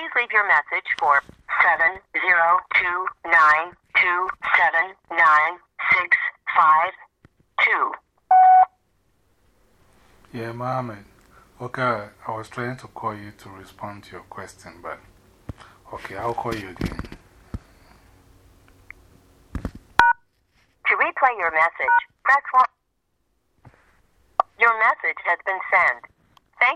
Please leave your message for seven zero two nine two seven nine six five two. Yeah, Mohammed. Okay, I was trying to call you to respond to your question, but okay, I'll call you again. To replay your message, press 1. Your message has been sent.